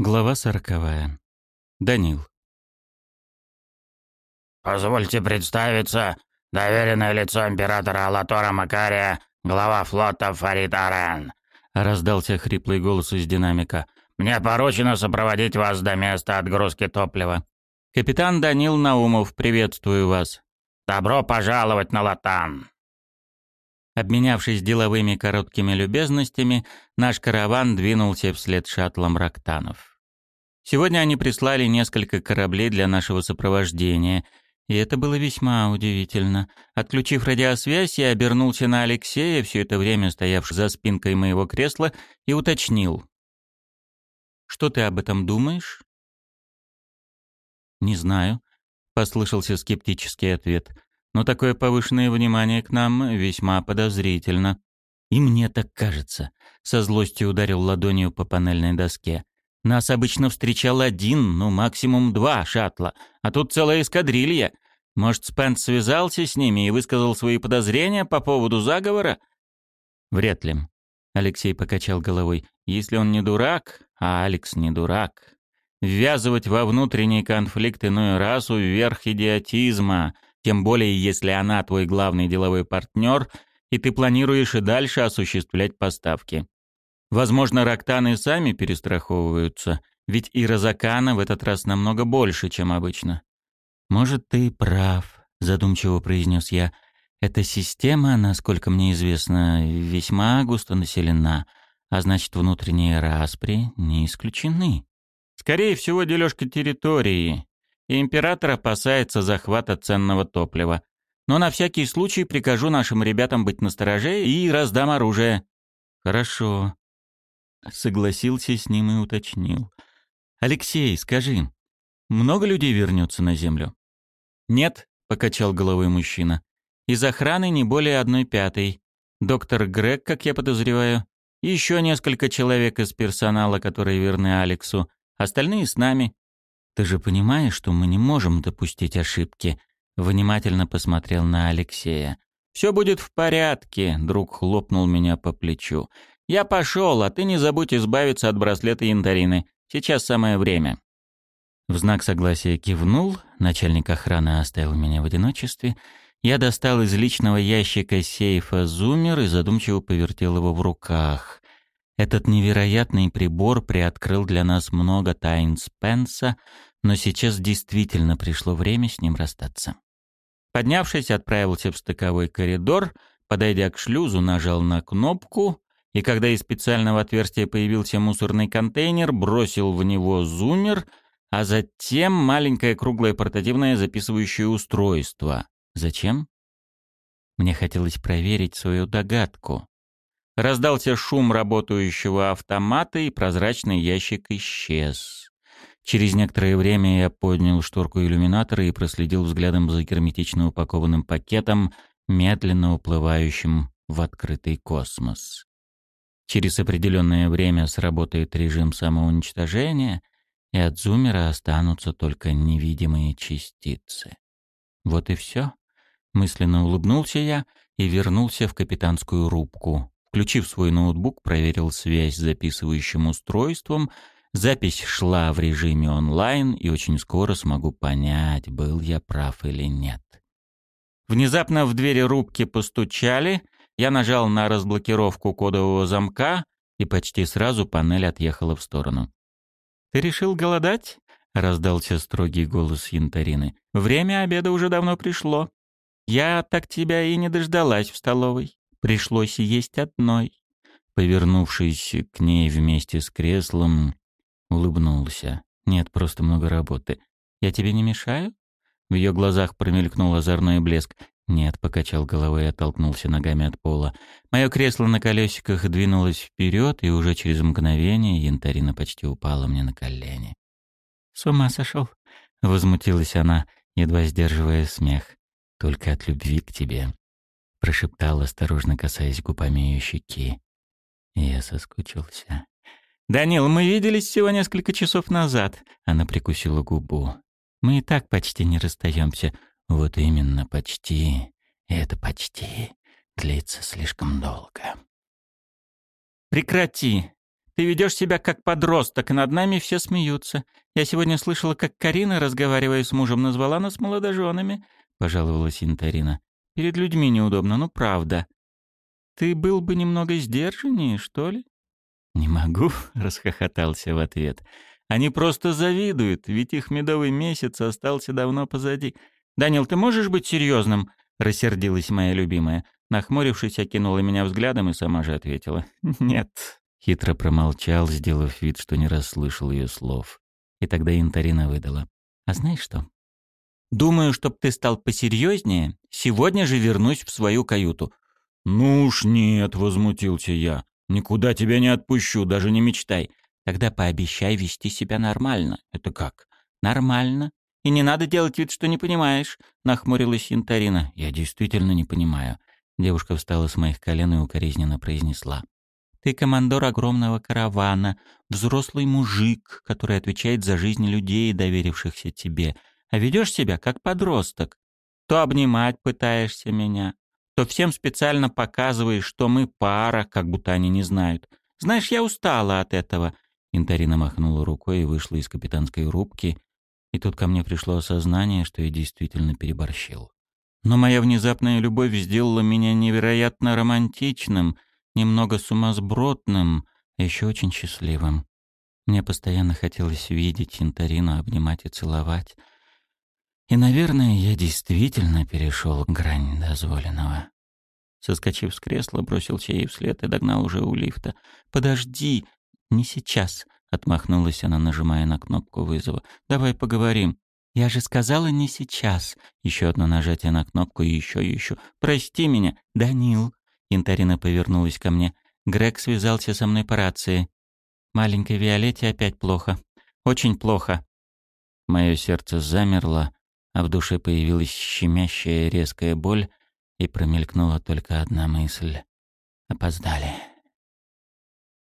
Глава сороковая. Данил. «Позвольте представиться, доверенное лицо императора Алатора Макария, глава флота Фарид Арен», — раздался хриплый голос из динамика. «Мне поручено сопроводить вас до места отгрузки топлива». «Капитан Данил Наумов, приветствую вас». «Добро пожаловать на Латан». Обменявшись деловыми короткими любезностями, наш караван двинулся вслед шаттлам Рактанов. Сегодня они прислали несколько кораблей для нашего сопровождения, и это было весьма удивительно. Отключив радиосвязь, я обернулся на Алексея, все это время стоявший за спинкой моего кресла, и уточнил. «Что ты об этом думаешь?» «Не знаю», — послышался скептический ответ но такое повышенное внимание к нам весьма подозрительно. И мне так кажется. Со злостью ударил ладонью по панельной доске. Нас обычно встречал один, ну максимум два шаттла, а тут целая эскадрилья. Может, Спенс связался с ними и высказал свои подозрения по поводу заговора? Вряд ли. Алексей покачал головой. Если он не дурак, а Алекс не дурак. Ввязывать во внутренний конфликт иную расу вверх идиотизма — тем более если она твой главный деловой партнер, и ты планируешь и дальше осуществлять поставки. Возможно, рактаны сами перестраховываются, ведь и розакана в этот раз намного больше, чем обычно. «Может, ты прав», — задумчиво произнес я. «Эта система, насколько мне известно, весьма густо населена, а значит, внутренние распри не исключены». «Скорее всего, дележка территории», и император опасается захвата ценного топлива. Но на всякий случай прикажу нашим ребятам быть настороже и раздам оружие». «Хорошо», — согласился с ним и уточнил. «Алексей, скажи, много людей вернется на Землю?» «Нет», — покачал головой мужчина. «Из охраны не более одной пятой. Доктор Грег, как я подозреваю, еще несколько человек из персонала, которые верны Алексу, остальные с нами. Ты же понимаешь, что мы не можем допустить ошибки?» Внимательно посмотрел на Алексея. «Все будет в порядке», — друг хлопнул меня по плечу. «Я пошел, а ты не забудь избавиться от браслета янтарины. Сейчас самое время». В знак согласия кивнул, начальник охраны оставил меня в одиночестве. Я достал из личного ящика сейфа зумер и задумчиво повертел его в руках. Этот невероятный прибор приоткрыл для нас много тайн Спенса, но сейчас действительно пришло время с ним расстаться. Поднявшись, отправился в стыковой коридор, подойдя к шлюзу, нажал на кнопку, и когда из специального отверстия появился мусорный контейнер, бросил в него зумер, а затем маленькое круглое портативное записывающее устройство. Зачем? Мне хотелось проверить свою догадку. Раздался шум работающего автомата, и прозрачный ящик исчез. Через некоторое время я поднял шторку иллюминатора и проследил взглядом за герметично упакованным пакетом, медленно уплывающим в открытый космос. Через определенное время сработает режим самоуничтожения, и от зумера останутся только невидимые частицы. Вот и все. Мысленно улыбнулся я и вернулся в капитанскую рубку. Включив свой ноутбук, проверил связь с записывающим устройством — Запись шла в режиме онлайн, и очень скоро смогу понять, был я прав или нет. Внезапно в двери рубки постучали, я нажал на разблокировку кодового замка, и почти сразу панель отъехала в сторону. «Ты решил голодать?» — раздался строгий голос Янтарины. «Время обеда уже давно пришло. Я так тебя и не дождалась в столовой. Пришлось есть одной». Повернувшись к ней вместе с креслом, Улыбнулся. Нет, просто много работы. Я тебе не мешаю? В ее глазах промелькнул озорной блеск. Нет, покачал головой и оттолкнулся ногами от пола. Мое кресло на колесиках двинулось вперед, и уже через мгновение янтарина почти упала мне на колени. «С ума сошел?» — возмутилась она, едва сдерживая смех. «Только от любви к тебе», — прошептал, осторожно касаясь губами ее щеки. Я соскучился. «Данил, мы виделись всего несколько часов назад», — она прикусила губу. «Мы и так почти не расстаемся». «Вот именно, почти. И это почти длится слишком долго». «Прекрати. Ты ведешь себя как подросток, и над нами все смеются. Я сегодня слышала, как Карина, разговаривая с мужем, назвала нас молодоженами», — пожаловалась Интарина. «Перед людьми неудобно, ну правда. Ты был бы немного сдержаннее, что ли?» «Не могу», — расхохотался в ответ. «Они просто завидуют, ведь их медовый месяц остался давно позади. Данил, ты можешь быть серьезным?» — рассердилась моя любимая. Нахмурившись, окинула меня взглядом и сама же ответила. «Нет». Хитро промолчал, сделав вид, что не расслышал ее слов. И тогда Интарина выдала. «А знаешь что? Думаю, чтоб ты стал посерьезнее, сегодня же вернусь в свою каюту». «Ну уж нет», — возмутился я. «Никуда тебя не отпущу, даже не мечтай. Тогда пообещай вести себя нормально». «Это как?» «Нормально. И не надо делать вид, что не понимаешь», — нахмурилась Интарина. «Я действительно не понимаю». Девушка встала с моих колен и укоризненно произнесла. «Ты командор огромного каравана, взрослый мужик, который отвечает за жизнь людей, доверившихся тебе, а ведешь себя как подросток. То обнимать пытаешься меня, то всем специально показываешь, что мы пара, как будто они не знают. Знаешь, я устала от этого». Интарина махнула рукой и вышла из капитанской рубки, и тут ко мне пришло осознание, что я действительно переборщил. Но моя внезапная любовь сделала меня невероятно романтичным, немного сумасбродным, а еще очень счастливым. Мне постоянно хотелось видеть Интарину, обнимать и целовать. И, наверное, я действительно перешел грань дозволенного. Соскочив с кресла, бросился ей вслед и догнал уже у лифта. «Подожди! Не сейчас!» — отмахнулась она, нажимая на кнопку вызова. «Давай поговорим. «Я же сказала не сейчас». Еще одно нажатие на кнопку и еще и еще. «Прости меня, Данил». Интарина повернулась ко мне. Грег связался со мной по рации. Маленькой Виолетте опять плохо. Очень плохо. Мое сердце замерло, а в душе появилась щемящая резкая боль, и промелькнула только одна мысль. Опоздали.